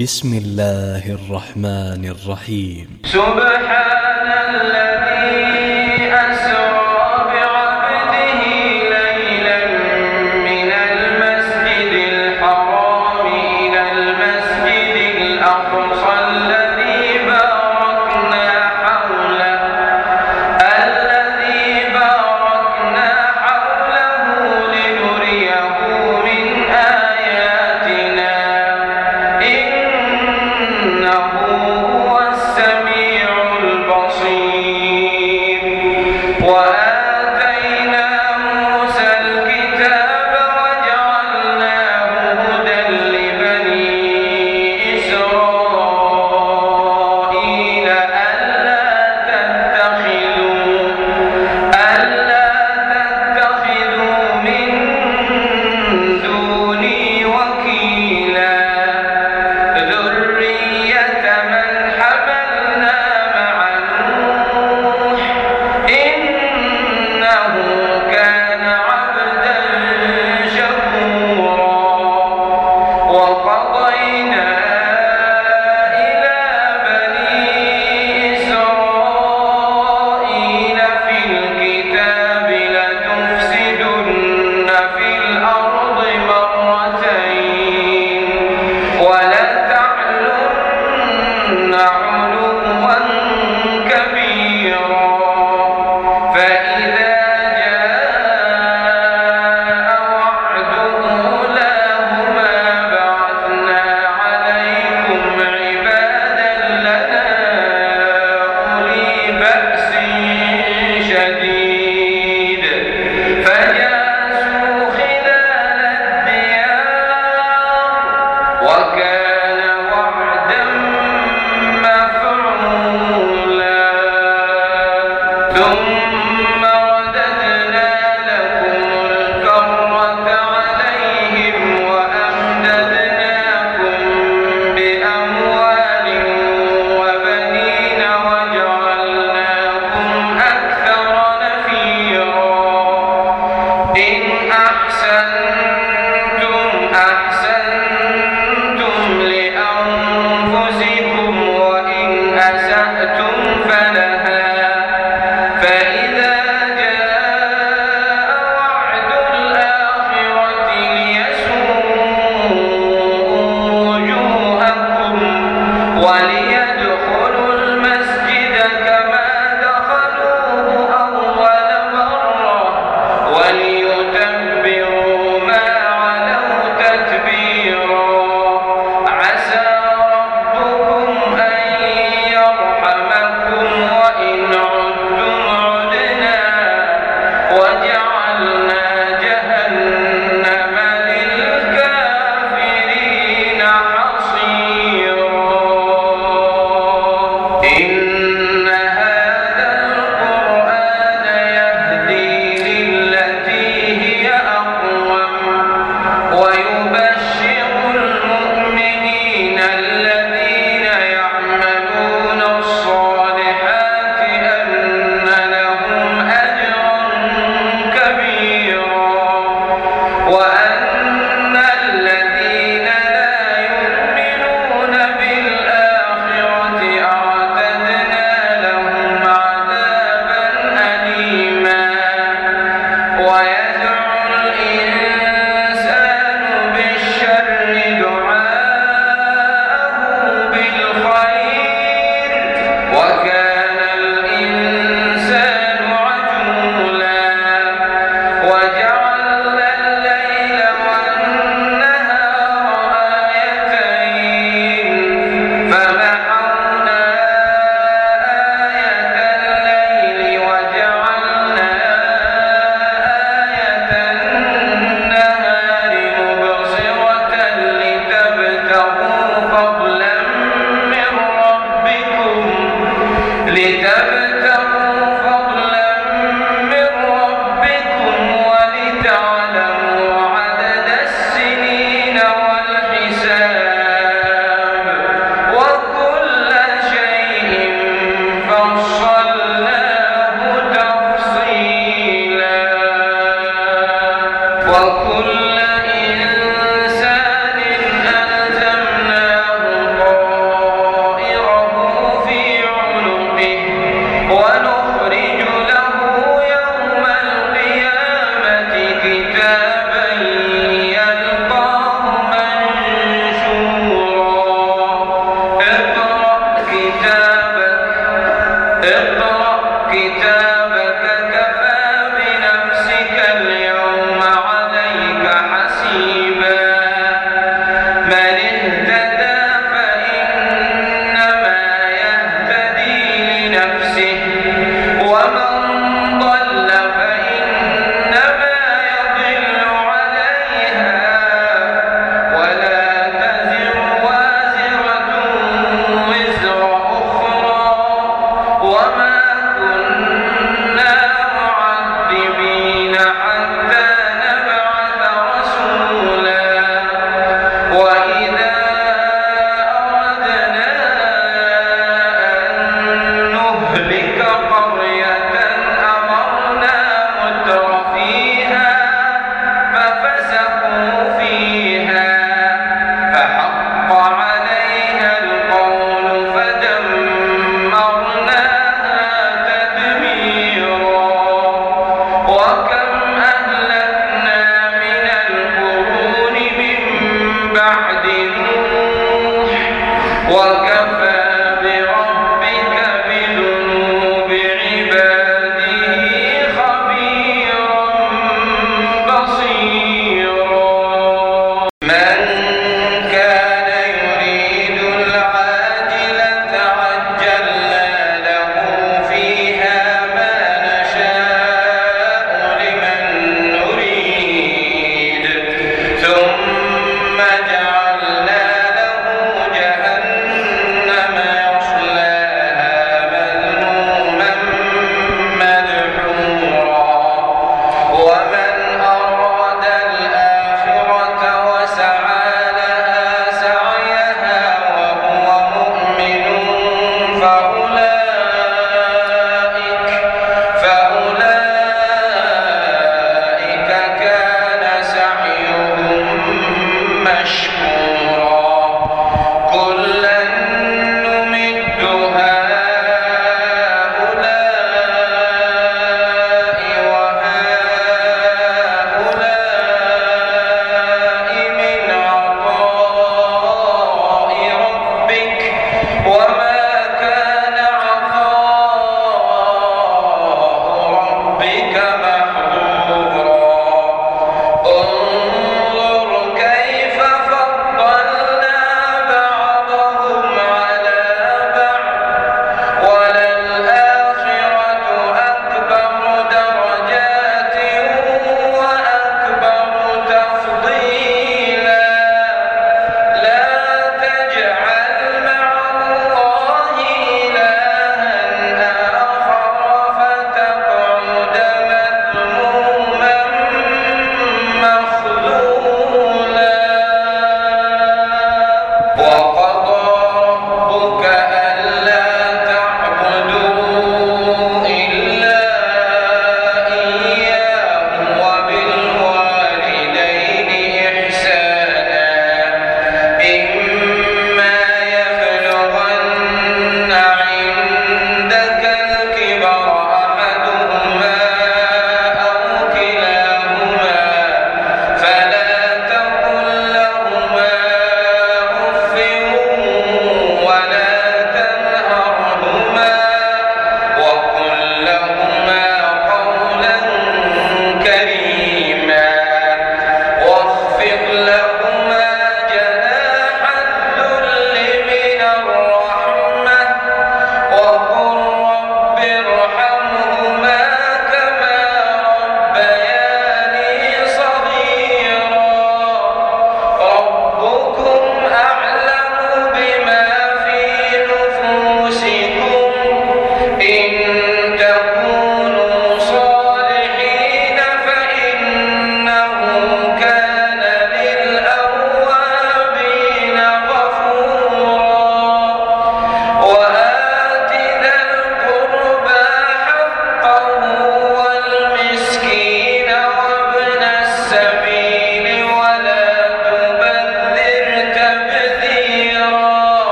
بسم الله الرحمن الرحيم. سبحان الله.